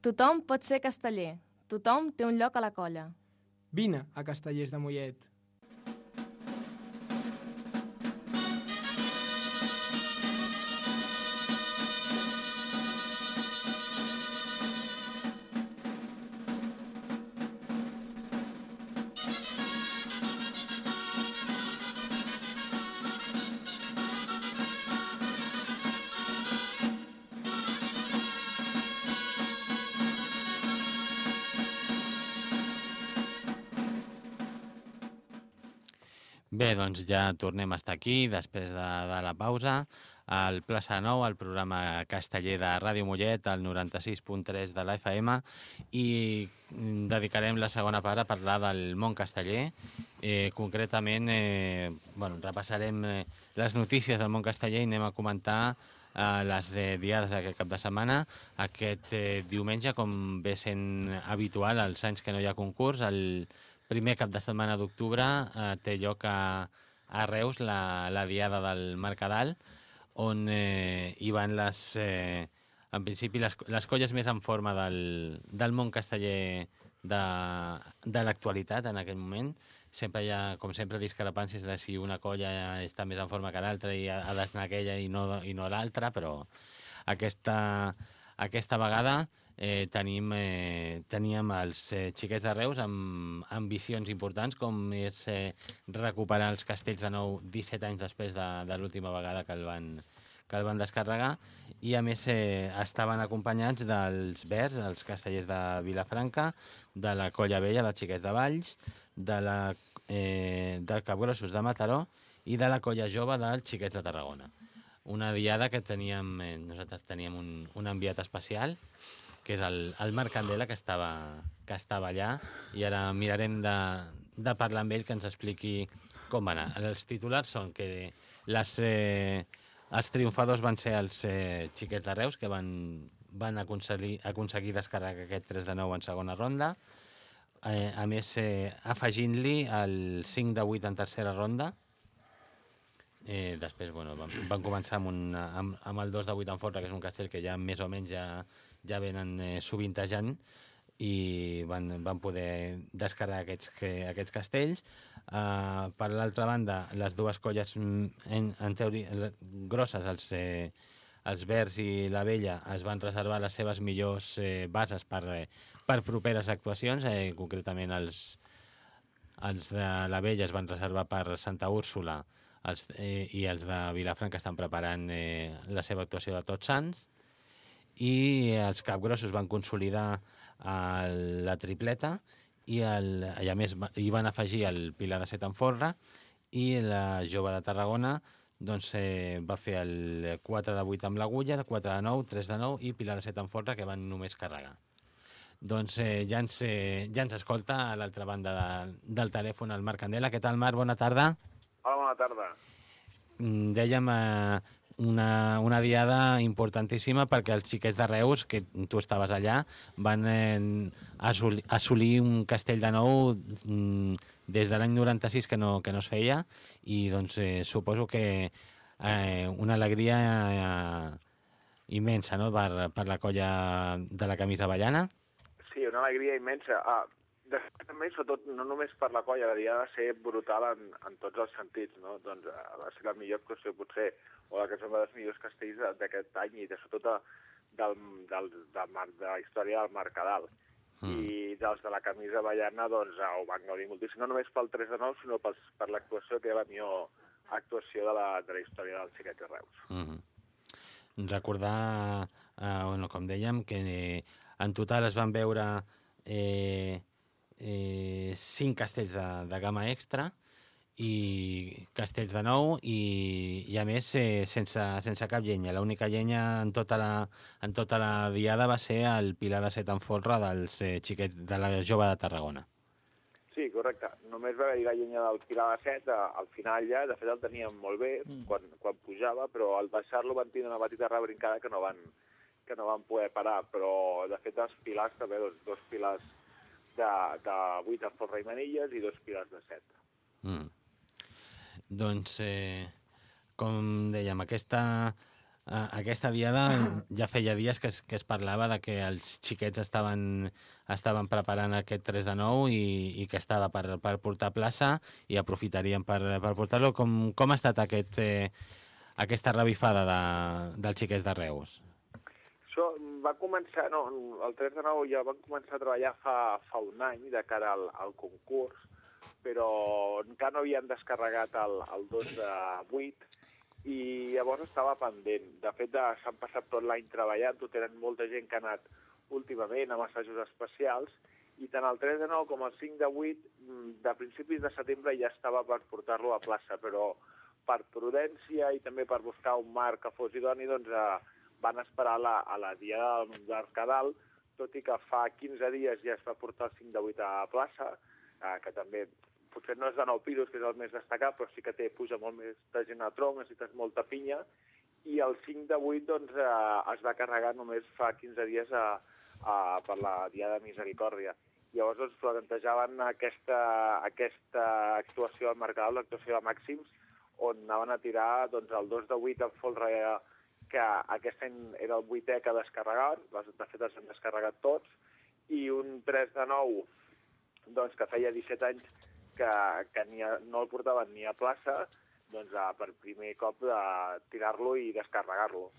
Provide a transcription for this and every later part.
Tothom pot ser casteller. Tothom té un lloc a la colla. Vine a Castellers de Mollet. Doncs ja tornem a estar aquí després de, de la pausa al Plaça Nou, al programa casteller de Ràdio Mollet, al 96.3 de la FM i dedicarem la segona part a parlar del món casteller. Eh, concretament, eh, bueno, repassarem eh, les notícies del món casteller i anem a comentar eh, les de diades aquest cap de setmana. Aquest eh, diumenge, com ve sent habitual, els anys que no hi ha concurs, el primer cap de setmana d'octubre eh, té lloc a, a Reus la, la Diada del Mercadal, on eh, hi van les, eh, en principi les, les colles més en forma del, del món casteller de, de l'actualitat en aquell moment. Sempre hi ha, com sempre, discrepàncies de si una colla està més en forma que l'altra i ha, ha d'anar aquella i no, i no l'altra, però aquesta, aquesta vegada eh, tenim, eh, teníem els eh, xiquets de Reus amb ambicions importants, com és eh, recuperar els castells de nou 17 anys després de, de l'última vegada que el van que el van descarregar i a més eh, estaven acompanyats dels Verds, els castellers de Vilafranca, de la Colla Vella dels Xiquets de Valls, de la eh, de Capgrossos de Mataró i de la Colla Jove dels Xiquets de Tarragona. Una diada que teníem, eh, nosaltres teníem un, un enviat especial, que és el, el Marc Candela, que estava, que estava allà, i ara mirarem de, de parlar amb ell que ens expliqui com va anar. Els titulars són que les, eh, els triomfadors van ser els eh, xiquets de Reus, que van, van aconseguir, aconseguir descarregar aquest 3 de 9 en segona ronda, eh, a més eh, afegint-li el 5 de 8 en tercera ronda, Eh, després, bueno, van, van començar amb, un, amb, amb el 2 de 8 en Forra, que és un castell que ja més o menys ja, ja venen eh, sovintejant i van, van poder descarregar aquests, que, aquests castells. Uh, per l'altra banda, les dues colles mm, en, en teoria, grosses, els, eh, els Verds i la Vella, es van reservar les seves millors eh, bases per, eh, per properes actuacions, eh, concretament els, els de la Vella es van reservar per Santa Úrsula, els, eh, i els de Vilafranca estan preparant eh, la seva actuació de Tots Sants i els capgrossos van consolidar eh, la tripleta i, el, i a més hi van afegir el Pilar de Set en Forra i la Jove de Tarragona doncs, eh, va fer el 4 de 8 amb l'agulla, 4 de 9, 3 de 9 i Pilar de Set en Forra que van només carregar. Doncs eh, ja, ens, eh, ja ens escolta a l'altra banda de, del telèfon el Marc Candela. Què tal, Marc? Bona tarda. Hola, bona tarda. Mm, Dèiem eh, una, una diada importantíssima perquè els xiquets de Reus, que tu estaves allà, van eh, assolir, un castell de nou mm, des de l'any 96 que no, que no es feia i doncs eh, suposo que eh, una alegria eh, immensa no? per, per la colla de la camisa ballana. Sí, una alegria immensa. Ah, també, sobretot, no només per la colla, la dia va ser brutal en, en tots els sentits, no? Doncs eh, va ser la millor actuació, potser, o la que són dels millors castells d'aquest any i de, sobretot de, del, del, del, mar, de la història del Mercadal. Mm. I dels de la camisa ballana, doncs, eh, ho van gaudir moltíssim, no només pel 3 de 9, sinó pels, per l'actuació, que era la millor actuació de la, de la història del Xiquet de Reus. Mm -hmm. Recordar, eh, bueno, com dèiem, que eh, en total es van veure eh, eh, cinc castells de, de gamma extra i castells de nou i, i a més eh, sense, sense cap llenya. L'única llenya en tota, la, en tota la diada va ser el Pilar de Set en Folra dels eh, xiquets de la jove de Tarragona. Sí, correcte. Només va haver la llenya del Pilar de Set a- al final ja, de fet el teníem molt bé mm. quan, quan pujava, però al baixar-lo van tindre una petita rebrincada que no van, que no van poder parar, però de fet els pilars també, dos, dos pilars de, de 8 en forra i manilles i dos pilars de 7. Mm. Doncs, eh, com dèiem, aquesta, eh, aquesta diada ja feia dies que es, que es parlava de que els xiquets estaven, estaven preparant aquest 3 de 9 i, i que estava per, per portar plaça i aprofitarien per, per portar-lo. Com, com ha estat aquest, eh, aquesta revifada de, dels xiquets de Reus? Això va començar, no, el 3 de 9 ja van començar a treballar fa, fa un any de cara al, al concurs, però encara no havien descarregat el, el 2 de 8 i llavors estava pendent. De fet, s'han passat tot l'any treballant, tot tenen molta gent que ha anat últimament amb assajos especials i tant el 3 de 9 com el 5 de 8 mm, de principis de setembre ja estava per portar-lo a plaça, però per prudència i també per buscar un marc que fos idoni, doncs eh, van esperar la, a la dia d'Arcadal, tot i que fa 15 dies ja es va portar el 5 de 8 a plaça, eh, que també potser no és de 9 pisos, que és el més destacat, però sí que té puja molt més de gent a tronc, necessites molta pinya, i el 5 de 8 doncs, eh, es va carregar només fa 15 dies a, a, per la Dia de Misericòrdia. Llavors doncs, plantejaven aquesta, aquesta actuació al Mercadal, l'actuació de Màxims, on anaven a tirar doncs, el 2 de 8 en folre, que aquest any era el 8è que descarregaven, les- de fet els han descarregat tots, i un 3 de 9 doncs, que feia 17 anys que, que ni a, no el portaven ni a plaça, doncs a, per primer cop de tirar-lo i descarregar-lo.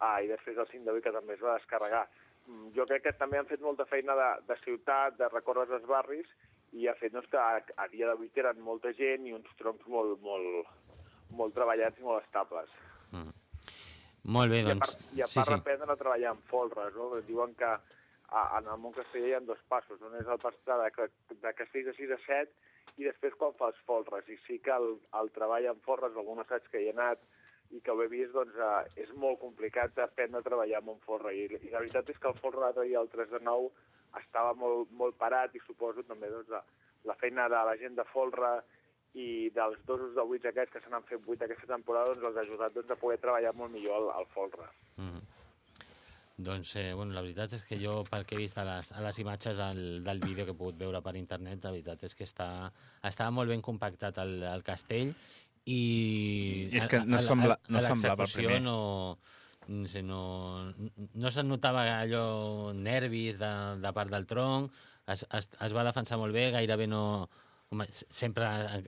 Ah, I després el 5 de 8 que també es va descarregar. Mm, Jo crec que també han fet molta feina de, de ciutat, de recórrer els barris, i ha fet doncs, que a, a dia d'avui tenen molta gent i uns troncs molt, molt, molt treballats i molt estables. Molt bé, I a doncs... part, i a sí, part sí. aprendre a treballar amb folres, no? Diuen que a, en el món castellà hi ha dos passos. Un és el pas de, de, de castells de 6 a 7 i després quan fas folres. I sí que el, el treball amb folres, algun assaig que hi he anat i que ho he vist, doncs eh, és molt complicat aprendre a treballar amb un folre. I, I la veritat és que el folre l'altre dia, el 3 de 9, estava molt, molt parat i suposo també doncs, la, la feina de la gent de folre i dels dosos de 8 aquests que se n'han fet 8 aquesta temporada doncs, els ha ajudat doncs, a poder treballar molt millor el, el folre. Mm. Doncs, eh, bueno, la veritat és que jo, pel que he vist a les, a les imatges del, del vídeo que he pogut veure per internet, la veritat és que està, estava molt ben compactat el, el castell i... I és que no sembla- no semblava el primer. No, no, sé, no, no se'n notava allò nervis de, de part del tronc, es, es, es va defensar molt bé, gairebé no... Home, sempre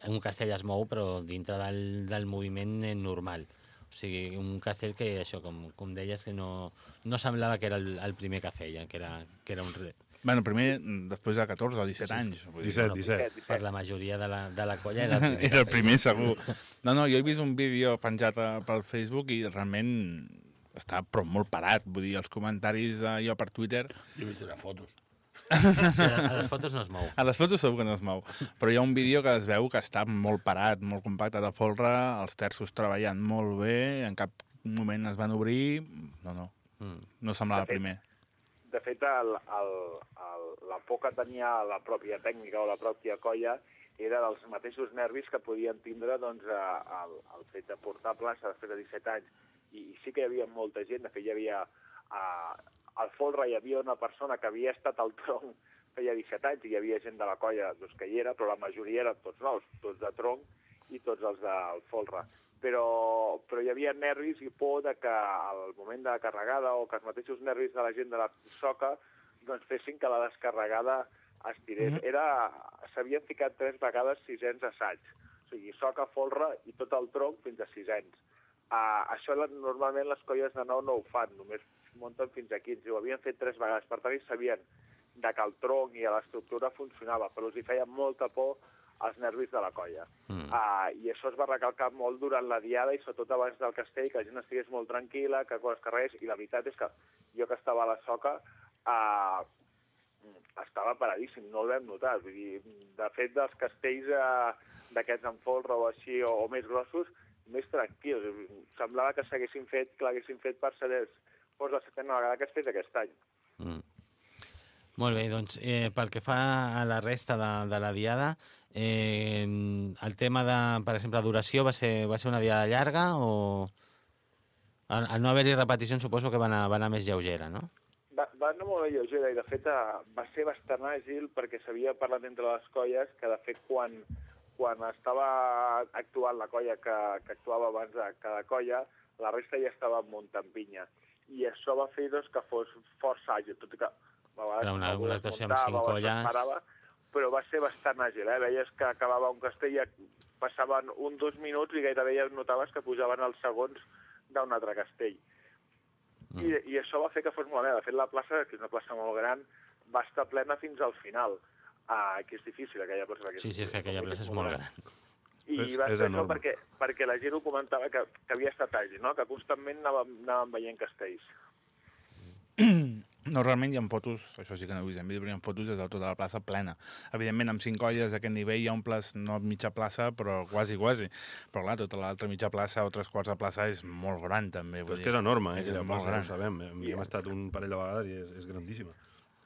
un castell es mou, però dintre del, del moviment eh, normal. O sigui, un castell que, això, com, com deies, que no, no semblava que era el, el primer que feia, que era, que era un re... Bueno, primer, després de 14 o 17 anys. Vull dir, 17, 17. Per la majoria de la, de la colla era el primer. Era el primer, segur. No, no, jo he vist un vídeo penjat a, pel Facebook i realment està però molt parat. Vull dir, els comentaris eh, jo per Twitter... Jo he vist les fotos. A les fotos no es mou. A les fotos segur que no es mou, però hi ha un vídeo que es veu que està molt parat, molt compacte de folre, els terços treballant molt bé, en cap moment es van obrir... No, no, Mm. no semblava fet, primer. de fet, el, el, el, la por que tenia la pròpia tècnica o la pròpia colla era dels mateixos nervis que podien tindre doncs, a- el, el fet de portar a plaça després de 17 anys. I, I sí que hi havia molta gent, de fet hi havia... A, al folre hi havia una persona que havia estat al tronc feia 17 anys i hi havia gent de la colla doncs, que hi era, però la majoria eren tots nous, tots de tronc i tots els del folre. Però, però hi havia nervis i por de que al moment de la carregada o que els mateixos nervis de la gent de la soca doncs fessin que la descarregada es tirés. Mm -hmm. Era... S'havien ficat tres vegades sisens assaigs. O sigui, soca, folre i tot el tronc fins a sisens. Uh, això normalment les colles de nou no ho fan, només munten fins a 15. Ho havien fet tres vegades, per tant, ells sabien de que el tronc i l'estructura funcionava, però els hi feia molta por als nervis de la colla. Mm. Uh, I això es va recalcar molt durant la diada i sobretot abans del castell, que la gent estigués molt tranquil·la, que es carregués, i la veritat és que jo que estava a la soca uh, estava paradíssim, no el vam notar. Vull dir, de fet, dels castells uh, d'aquests en folre o així, o, o més grossos, més tranquils. Semblava que s'haguessin fet, que l'haguessin fet per ser fos la setena vegada que es fes aquest any. Mm. Molt bé, doncs eh, pel que fa a la resta de, de la diada, eh, el tema de, per exemple, duració va ser, va ser una diada llarga o... Al, al no haver-hi repeticions suposo que va anar, va anar més lleugera, no? Va, va anar molt lleugera i, de fet, eh, va ser bastant àgil perquè s'havia parlat entre les colles que, de fet, quan, quan estava actuant la colla que, que actuava abans de cada colla, la resta ja estava en munt en pinya. I això va fer doncs, que fos força àgil, tot i que a vegades Era una- una actuació amb cinc colles. disparava, però va ser bastant àgil, eh? Veies que acabava un castell i passaven un dos minuts i gairebé ja notaves que pujaven els segons d'un altre castell. Mm. I, I això va fer que fos molt bé. De fet, la plaça, que és una plaça molt gran, va estar plena fins al final. Ah, que és difícil, aquella plaça. perquè Sí, sí, és que aquella plaça és molt gran. I És- va és ser això enorme. perquè, perquè la gent ho comentava que, que havia estat àgil, no? que constantment anàvem, anàvem veient castells. No, realment hi ha fotos, això sí que no he vist en vídeo, però hi ha fotos de tota la plaça plena. Evidentment, amb cinc colles d'aquest nivell hi ha un plaç, no mitja plaça, però quasi, quasi. Però clar, tota l'altra mitja plaça o tres quarts de plaça és molt gran, també. Però vull és que és enorme, eh? és aquella molt plaça, gran. ho sabem. Hem, I- hem estat un parell de vegades i és, és grandíssima.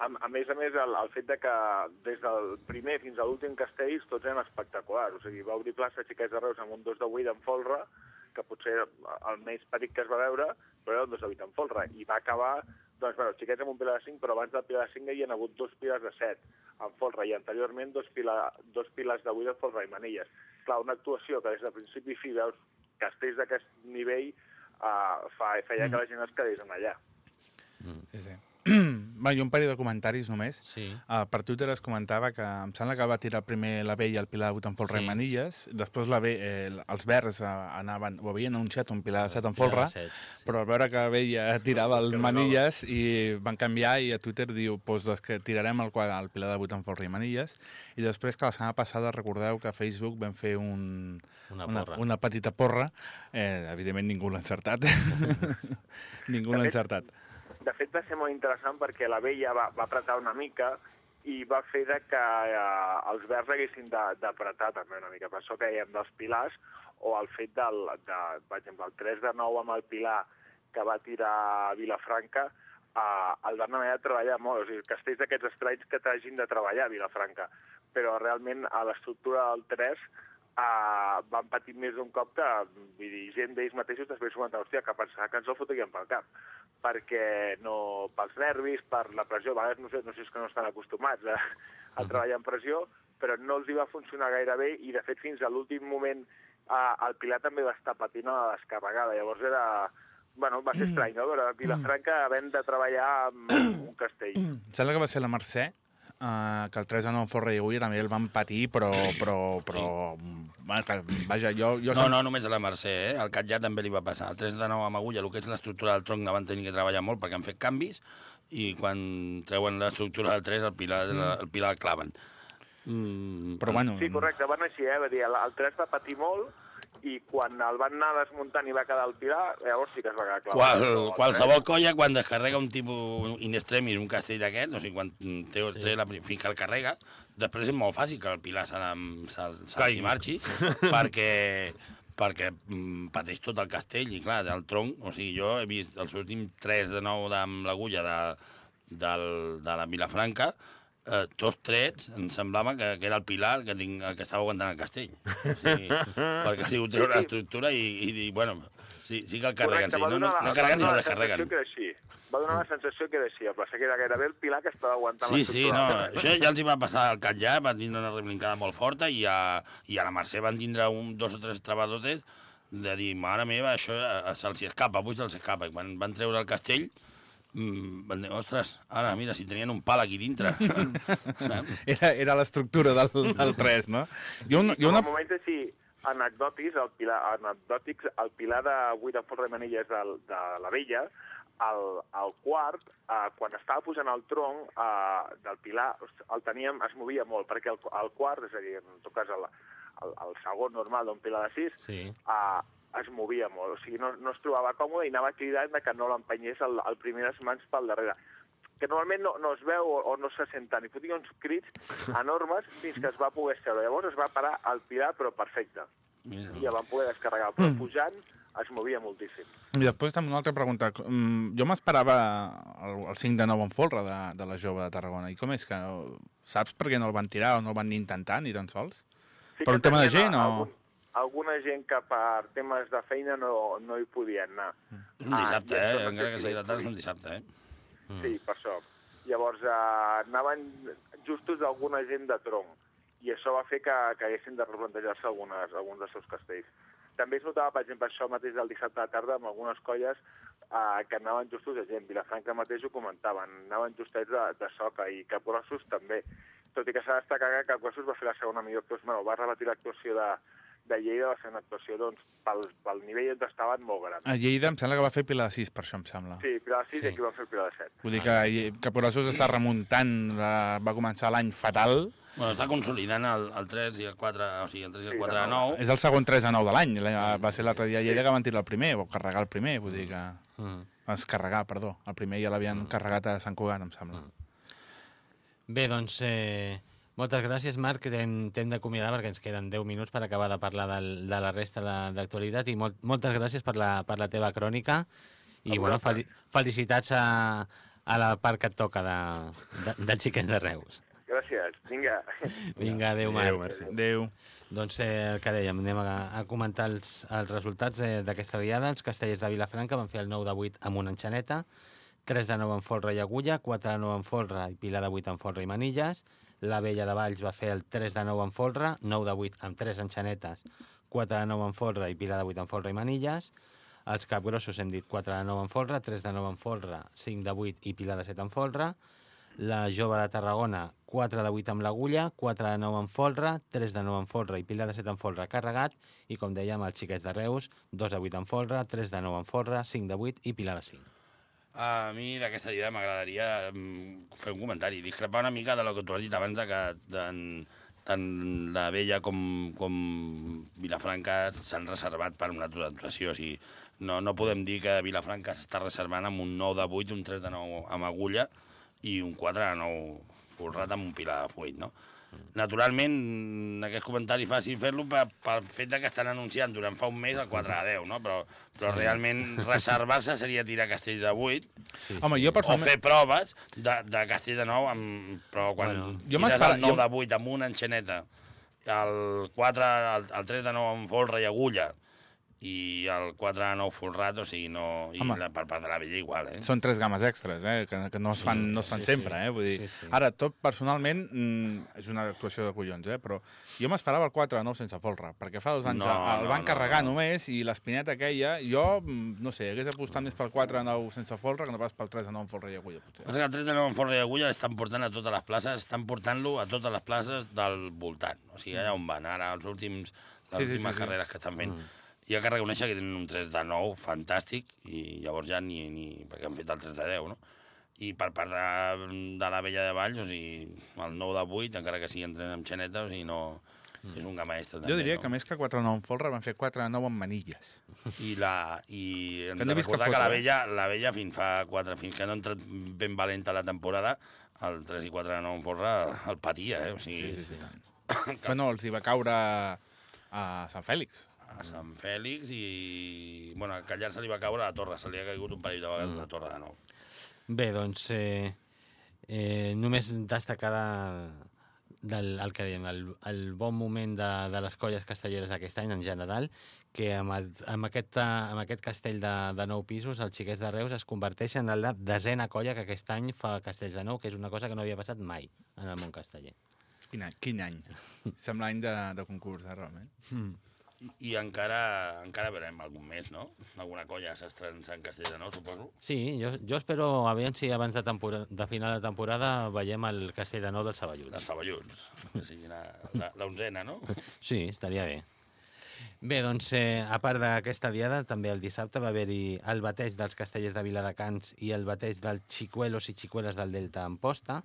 A, a més a més, el, el fet de que des del primer fins a l'últim castells tots eren espectaculars. O sigui, va obrir plaça Xiquets de Reus amb un 2 de 8 en folre, que potser el més peric que es va veure, però era un 2 de 8 en folre. I va acabar, doncs, bueno, Xiquets amb un pilar de 5, però abans del pilar de 5 hi ha hagut dos pilars de 7 en folre, i anteriorment dos, pila, dos pilars de 8 en folre i manilles. Clar, una actuació que des de principi fi veus castells d'aquest nivell uh, fa, feia que la gent es quedés en allà. Sí, sí. Va, i un parell de comentaris només. Sí. Uh, per Twitter es comentava que em sembla que va tirar primer la B i el Pilar de 8 en folre Sí. i manilles, després la B, eh, els verds uh, anaven, ho havien anunciat un Pilar de 7 en folre, Set, sí. però al veure que la B ja tirava el manilles i van canviar i a Twitter diu pues, doncs que tirarem el, quadre, el Pilar de 8 en folre i manilles i després que la setmana passada recordeu que a Facebook vam fer un, Una una, porra. una petita porra, eh, evidentment ningú l'ha encertat, ningú l'ha encertat. De fet, va ser molt interessant perquè la vella va, va apretar una mica i va fer de que eh, els verds haguessin d'apretar també una mica. Per això que dèiem dels pilars o el fet del, de, per exemple, el 3 de 9 amb el pilar que va tirar a Vilafranca, eh, el van haver de treballar molt. O sigui, castells d'aquests estranys que t'hagin de treballar a Vilafranca. Però realment a l'estructura del 3 uh, van patir més d'un cop que vull dir, gent d'ells mateixos després van dir, hòstia, que pensava que ens el fotrien pel cap perquè no, pels nervis, per la pressió, a vegades no sé, no sé si és que no estan acostumats a, a treballar en pressió, però no els hi va funcionar gaire bé i de fet fins a l'últim moment uh, el Pilar també va estar patint a la descarregada, llavors era... Bueno, va ser estrany, no? Però Vilafranca havent de treballar amb un castell. Em sembla que va ser la Mercè, uh, que el 3 de 9 en Forra i Agulla també el van patir, però... però, però va, que, vaja, jo... jo No, no, només a la Mercè, eh? Al Catllà també li va passar. El 3 de 9 amb agulla, el que és l'estructura del tronc, la van tenir que treballar molt perquè han fet canvis i quan treuen l'estructura del 3, el pilar, el pilar el claven. Mm, Però bueno... Sí, correcte, van així, eh? Va dir, el, el 3 va patir molt i quan el van anar desmuntant i va quedar el Pilar, llavors sí que es va quedar clar. Qual, el qualsevol colla, quan descarrega un tipus in extremis, un castell d'aquest, o sigui, quan té, Sí. té la, fins que el carrega, després és molt fàcil que el Pilar se se marxi, perquè perquè mm, pateix tot el castell i clar, el tronc, o sigui, jo he vist els últims 3 de 9 amb l'agulla de, del, de la Vilafranca, eh, tots trets, em semblava que, que era el pilar que, tinc, que estava aguantant el castell. O sigui, perquè ha sigut treure l'estructura i, i, i, bueno, sí, sí que el carreguen, sí. va No, no, no va carreguen, sinó descarreguen. sensació que era així. Va donar la sensació que era així, el que era gairebé el Pilar que estava aguantant Sí, sí, no, això ja els hi va passar al Catllà, van tindre una reblincada molt forta i a, i a la Mercè van tindre un, dos o tres trebadotes de dir, mare meva, això eh, se'ls escapa, avui se'ls escapa. I quan van treure el castell, mm, ostres, ara, mira, si tenien un pal aquí dintre. Era, era l'estructura del, del 3, no? Un, i Com una... a moments així anecdòtics, el pilar, anecdòtics, el pilar de Vuit de Forra de Manilles de, de la Vella, el, el quart, eh, quan estava pujant el tronc eh, del pilar, el teníem, es movia molt, perquè el, el quart, és a dir, en tot cas el, el, el segon normal d'un pilar de sis, Sí. uh, es movia molt, o sigui, no, no es trobava còmode i anava cridant que no l'empenyés el, el primer les mans pel darrere que normalment no, no es veu o, o no se senten, i fotia uns crits enormes fins que es va poder seure. Llavors es va parar al pilar, però perfecte. Mira. I el van poder descarregar, però pujant es movia moltíssim. I després també una altra pregunta. Mm, Jo m'esperava el, el 5 de 9 en folre de, de la jove de Tarragona. I com és que... Saps per què no el van tirar o no el van intentar, ni tan sols? Sí Per un tema de gent o- Algun, alguna gent que per temes de feina no, no hi podien anar. És un dissabte, Ah, eh? Encara que la tarda, és un dissabte, eh? Mm. Sí, per això. Llavors eh, anaven justos d'alguna gent de tronc i això va fer que, que haguessin de replantejar-se algunes, alguns dels seus castells. també es notava, per exemple, això mateix del dissabte a la tarda amb algunes colles eh, que anaven justos de gent. Vilafranca mateix ho comentaven, anaven justets de, de soca i Capgrossos també. Tot i que s'ha de destacar que Capgrossos va fer la segona millor actuació, bueno, va repetir l'actuació de, de Lleida, va ser una actuació doncs, pel, pel nivell on estaven molt gran. A Lleida em sembla que va fer Pilar de 6, per això em sembla. Sí, Pilar de 6 Sí. i aquí va fer Pilar de 7. Vull dir que Lle- Capgrossos està remuntant, va començar l'any fatal, Bueno, està consolidant el, el 3 i el 4, o sigui, el 3 i el Sí, 4 de de 9. és el segon 3 a 9 de l'any, La- va ser l'altre dia a Lleida que van tirar el primer, o carregar el primer, vull dir que... Mm. Es carregar, perdó. El primer ja l'havien carregat a Sant Cugat, em sembla. Bé, doncs, eh, moltes gràcies, Marc, t'hem d'acomiadar perquè ens queden 10 minuts per acabar de parlar del, de la resta de- d'actualitat i molt, moltes gràcies per la, per la teva crònica i A bueno, fel felicitats a, a la part que et toca de, de, del xiquet de Reus. Gràcies. Vinga. Vinga, adéu, Adéu, Marc. merci. Adéu. Doncs eh, el que dèiem, anem a, a comentar els, els resultats eh, d'aquesta diada. Els castellers de Vilafranca van fer el 9 de 8 amb una enxaneta, 3 de 9 en folre i agulla, 4 de 9 en folre i pilar de 8 en folre i manilles. La vella de Valls va fer el 3 de 9 en folre, 9 de 8 amb 3 enxanetes, 4 de 9 en folre i pilar de 8 en folre i manilles. Els capgrossos hem dit 4 de 9 en folre, 3 de 9 en folre, 5 de 8 i pilar de 7 en folre. La jove de Tarragona, 4 de 8 amb l'agulla, 4 de 9 en folre, 3 de 9 en folre i pilar de 7 en folre carregat, i com dèiem, els xiquets de Reus, 2 de 8 en folre, 3 de 9 en folre, 5 de 8 i pilar de 5. A mi d'aquesta idea m'agradaria mm, fer un comentari, discrepar una mica de lo que tu has dit abans que tant, tant la Vella com, com Vilafranca s'han reservat per una altra actuació. O sigui, no, no podem dir que Vilafranca s'està reservant amb un 9 de 8, un 3 de 9 amb agulla i un 4 de 9 folrat amb un pilar de 8, no? Naturalment, aquest comentari fàcil fer-lo per, pel fet de que estan anunciant durant fa un mes el 4 de 10, no? Però, però sí. realment reservar-se seria tirar Castell de 8 Sí, Home, jo o personalment... fer proves de, de Castell de Nou, amb, però quan Bueno, jo tires m'espera- el 9 jo- de 8 amb una enxaneta, el 4, el, el 3 de 9 amb folre i agulla, i el 4 de 9 folrat, o sigui, no... I Home. la, per part de la vella igual, eh? Són tres games extres, eh? que, que no es fan, Sí, no es fan sí, sempre. sí. Eh? Vull dir, Sí, sí. Ara, tot personalment, mm, és una actuació de collons, eh? però jo m'esperava el 4 de 9 sense folre, perquè fa dos anys No, no, el no, van no, carregar no. només i l'espineta aquella, jo, mm, no sé, hagués apostat més pel 4 de 9 sense folre que no pas pel 3 de 9 amb folre i agulla, potser. Que el 3 de 9 amb folre i agulla l'estan portant a totes les places, estan portant-lo a totes les places del voltant. O sigui, allà on van ara, els últims, les Sí, sí, sí, últimes sí. carreres que estan fent. Hi ha que reconèixer que tenen un 3 de 9 fantàstic i llavors ja ni, ni perquè han fet el 3 de 10, no? I per part de, de la vella de Valls, o sigui, el 9 de 8, encara que sigui entren amb xaneta, o sigui, no... És un gamma extra, Jo diria no? que més que 4 de 9 amb folre van fer 4 de 9 amb manilles. I, la, i hem Que de recordar que foto, la eh? vella, la vella fins fa 4, fins que no ha entrat ben valenta la temporada, el 3 i 4 de 9 en folre el patia, eh? O sigui, sí, sí, sí. Bueno, els hi va caure a Sant Fèlix. A Sant Fèlix i... Bueno, a Callar se li va caure a la torre, se li ha caigut un parell de vegades mm. la torre de nou. Bé, doncs, eh, eh, només destacar de, del, el que dèiem, el, el bon moment de, de les colles castelleres aquest any en general, que amb, el, amb, aquest, amb aquest castell de, de nou pisos, els xiquets de Reus es converteixen en la desena colla que aquest any fa castells de nou, que és una cosa que no havia passat mai en el món casteller. Quin any? Quin any? Sembla any de, de concurs, eh, realment. I, encara, encara veurem algun mes, no? Alguna colla s'estrença en Castell de Nou, suposo. Sí, jo, jo espero, aviam si abans de, temporada, de final de temporada veiem el castell de nou dels Saballuts. dels Saballuts, que sigui la, la, la onzena, no? Sí, estaria bé. Bé, doncs, eh, a part d'aquesta diada, també el dissabte va haver-hi el bateig dels castellers de Viladecans i el bateig dels xicuelos i xicueles del Delta Amposta,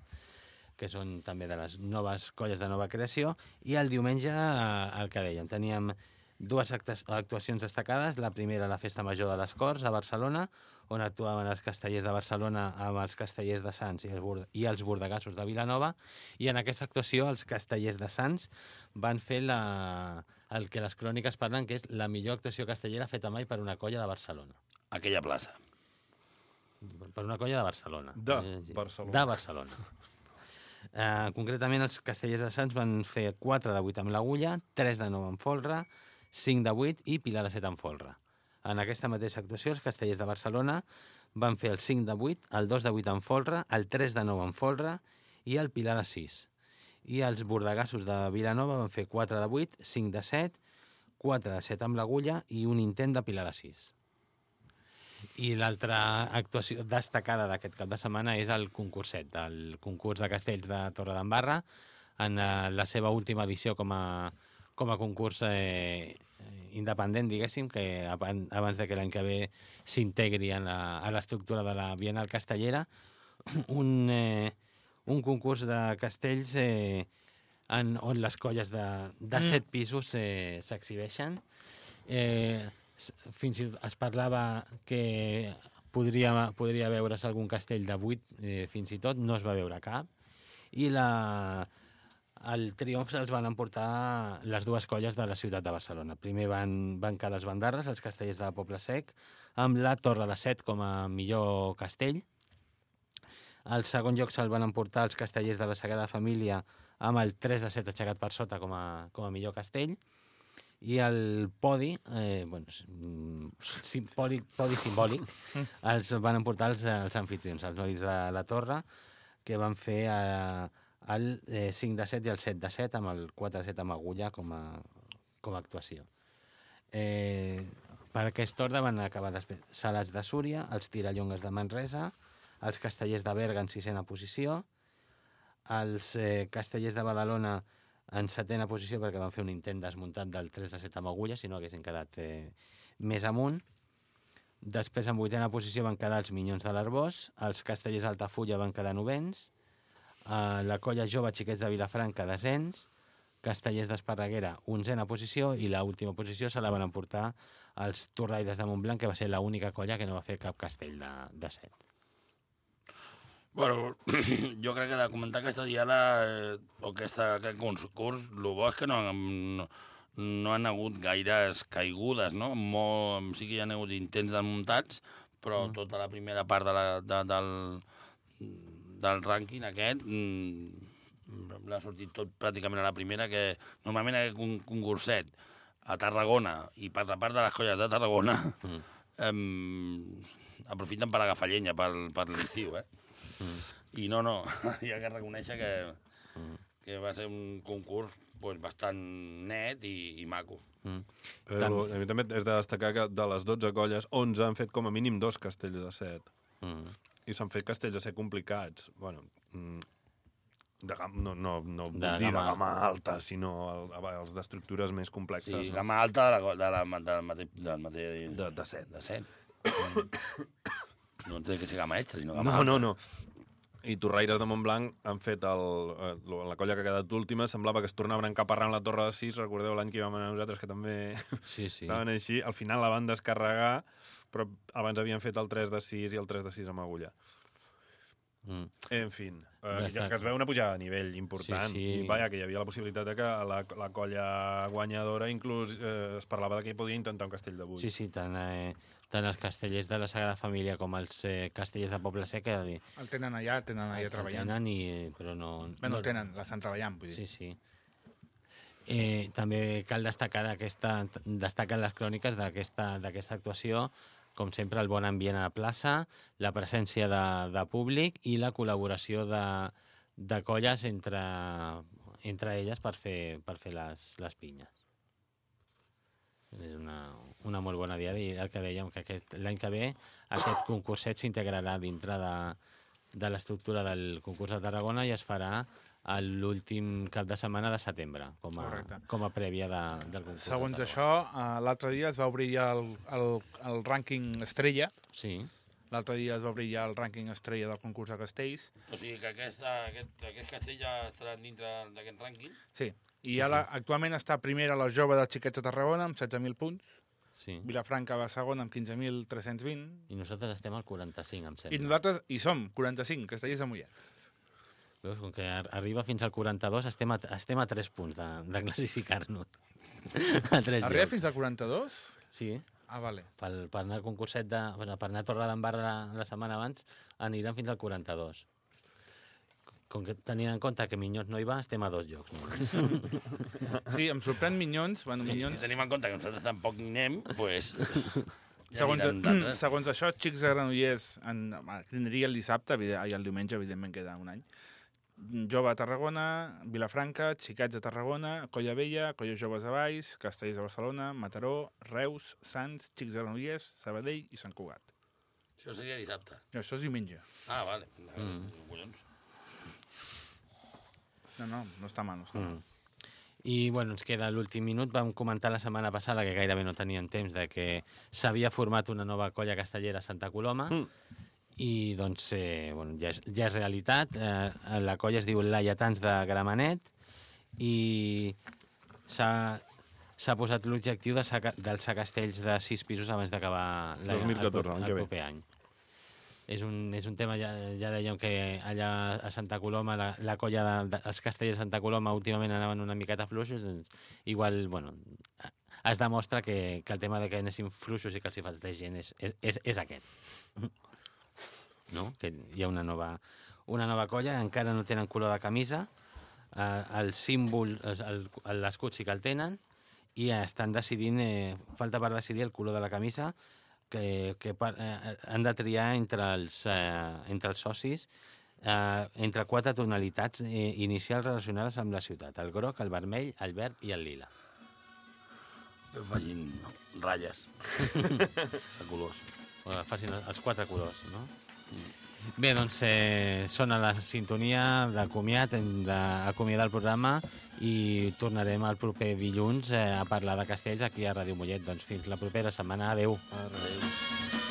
que són també de les noves colles de nova creació, i el diumenge, eh, el que dèiem, teníem dues actuacions destacades. La primera, la Festa Major de les Corts, a Barcelona, on actuaven els castellers de Barcelona amb els castellers de Sants i els, bord i els bordegassos de Vilanova, i en aquesta actuació els castellers de Sants van fer la, el que les cròniques parlen que és la millor actuació castellera feta mai per una colla de Barcelona. Aquella plaça. Per una colla de Barcelona. De Eh, sí. Barcelona. De Barcelona. Uh, concretament, els castellers de Sants van fer 4 de 8 amb l'agulla, 3 de 9 amb folre, 5 de 8 i pilar de 7 amb folre. En aquesta mateixa actuació, els castellers de Barcelona van fer el 5 de 8, el 2 de 8 amb folre, el 3 de 9 amb folre i el pilar de 6. I els bordegassos de Vilanova van fer 4 de 8, 5 de 7, 4 de 7 amb l'agulla i un intent de pilar de 6. I l'altra actuació destacada d'aquest cap de setmana és el concurset, el concurs de castells de Torredembarra, en eh, la seva última edició com a, com a concurs eh, independent, diguéssim, que aban- abans de que l'any que ve s'integri a l'estructura de la Bienal Castellera, un, eh, un concurs de castells eh, en, on les colles de, de Mm. set pisos eh, s'exhibeixen. Eh, fins i tot es parlava que podria, podria veure's algun castell de vuit, eh, fins i tot, no es va veure cap. I la, el triomf se'ls van emportar les dues colles de la ciutat de Barcelona. Primer van, van quedar els bandarres, els castellers de Poble Sec, amb la Torre de Set com a millor castell. Al segon lloc se'l van emportar els castellers de la Sagrada Família amb el 3 de 7 aixecat per sota com a, com a millor castell. I el podi, eh, bueno, mm, simbòlic, podi simbòlic, els van emportar els, els anfitrions, els nois de la Torre, que van fer eh, el eh, 5 de 7 i el 7 de 7 amb el 4 de 7 amb agulla com a, com a actuació. Eh, per aquest ordre van acabar després Salats de Súria, els Tirallongues de Manresa, els Castellers de Berga en sisena posició, els eh, Castellers de Badalona en setena posició perquè van fer un intent desmuntat del 3 de 7 amb agulla, si no haguessin quedat eh, més amunt. Després, en vuitena posició, van quedar els Minyons de l'Arbós, els Castellers d'Altafulla van quedar novens, eh, la colla jove Xiquets de Vilafranca, desens, Castellers d'Esparreguera, onzena posició, i la última posició se la van emportar els Torraires de Montblanc, que va ser l'única colla que no va fer cap castell de, de set. Bueno, jo crec que de comentar aquesta diada eh, o aquesta, aquest concurs, el bo és que no, no, no han hagut gaires caigudes, no? Molt, sí que hi ha hagut intents desmuntats, però mm. tota la primera part de la, de, del, del rànquing aquest mm, l'ha sortit tot pràcticament a la primera, que normalment aquest con- concurset a Tarragona i per la part de les colles de Tarragona mm. eh, aprofiten per agafar llenya per, per l'estiu, eh? Mm. I no, no, hi ha que reconèixer que, mm. que va ser un concurs pues, bastant net i, i maco. Mm. Però a mi també és de destacar que de les 12 colles, 11 han fet com a mínim dos castells de set. Mm. I s'han fet castells de set complicats. Bueno, mm, de gam, no, no, no De dir de gamma- gamma alta, sinó el, els d'estructures més complexes. Sí, no? gamma alta de la, de la, del mateix... Del mateix De, de set. de set. no té que ser gamma extra, sinó gamma No, alta. no, no. I Torraires de Montblanc han fet el, eh, lo- la colla que ha quedat última, semblava que es tornaven a encaparrar en la Torre de 6, recordeu l'any que hi vam anar nosaltres, que també Sí, sí. estaven així, al final la van descarregar, però abans havien fet el 3 de 6 i el 3 de 6 amb agulla. Mm. En fi, eh, ja que es veu una pujada de nivell important, Sí, sí. i vaja, que hi havia la possibilitat de que la, la colla guanyadora inclús eh, es parlava de que podia intentar un castell de 8. Sí, sí, tant, eh, tant els castellers de la Sagrada Família com els eh, castellers de Poble Sec eh, El tenen allà, el tenen allà el treballant. tenen, i, però no... Bé, no no el tenen, l'estan treballant, vull dir. Sí, sí. Eh, també cal destacar aquesta, destaquen les cròniques d'aquesta d'aquesta actuació, com sempre, el bon ambient a la plaça, la presència de, de públic i la col·laboració de, de colles entre, entre elles per fer, per fer les, les pinyes. És una, una molt bona diada i el que dèiem, que l'any que ve aquest concurset s'integrarà dintre de, de l'estructura del concurs de Tarragona i es farà l'últim cap de setmana de setembre, com a, Correcte. com a prèvia de, del concurs Segons de això, eh, l'altre dia es va obrir ja el, el, el rànquing estrella, Sí, l'altre dia es va obrir ja el rànquing estrella del concurs de castells, O sigui que aquesta, aquest, aquest castell ja estarà dintre d'aquest rànquing. sí, i ja la, actualment està primera la jove dels xiquets de Tarragona amb 16.000 punts, sí. Vilafranca va segona amb 15.320, I nosaltres estem al 45, em i sembla. nosaltres hi som, 45, castellers de Mollet. Veus, com que ar- arriba fins al 42, estem a, estem a 3 punts de, de classificar-nos. a 3 Arriba fins al 42? Sí, Ah, vale. per, per anar al concurset de... Bueno, per anar a Torre d'Embarra la, la setmana abans, aniran fins al 42. Com que tenint en compte que Minyons no hi va, estem a dos llocs. només. Sí, em sorprèn Minyons, bueno, Sí, Minyons... Si tenim en compte que nosaltres tampoc hi anem, doncs... Ja Segons, d'altres. segons això, Xics de Granollers en, tindria el dissabte, ai, el diumenge, evidentment queda un any, Jove a Tarragona, Vilafranca, Xiquets de Tarragona, Colla Vella, Colla Joves de Valls, Castells de Barcelona, Mataró, Reus, Sants, Xics de Granollers, Sabadell i Sant Cugat. Això seria dissabte. No, això és diumenge. Ah, vale. Mm. Collons. No, no, no està mal. No està mal. Mm. I bueno, ens queda l'últim minut. Vam comentar la setmana passada que gairebé no teníem temps de que s'havia format una nova colla castellera a Santa Coloma Mm. I doncs eh, bueno, ja, és, ja és realitat. Eh, la colla es diu Laietans de Gramenet i s'ha s'ha posat l'objectiu de saca- d'alçar castells de sis pisos abans d'acabar la- 2014, el, el ve. proper any. És un, és un tema, ja, ja dèiem que allà a Santa Coloma, la, la colla de, de, els castellers de Santa Coloma últimament anaven una miqueta fluixos, doncs igual, bueno, es demostra que, que el tema de que anessin fluixos i que els hi faltés gent és, és, és, és aquest. No? Que hi ha una nova, una nova colla, encara no tenen color de camisa, eh, el símbol, l'escut sí que el tenen, i estan decidint, eh, falta per decidir el color de la camisa, que, que per, eh, han de triar entre els, eh, entre els socis eh, entre quatre tonalitats eh, inicials relacionades amb la ciutat, el groc, el vermell, el verd i el lila. Facin ratlles de colors. O facin els quatre colors, no? Bé, doncs eh, sona la sintonia de comiat, hem d'acomiadar el programa i tornarem el proper dilluns eh, a parlar de castells aquí a Ràdio Mollet. Doncs fins la propera setmana. Adéu. Adéu.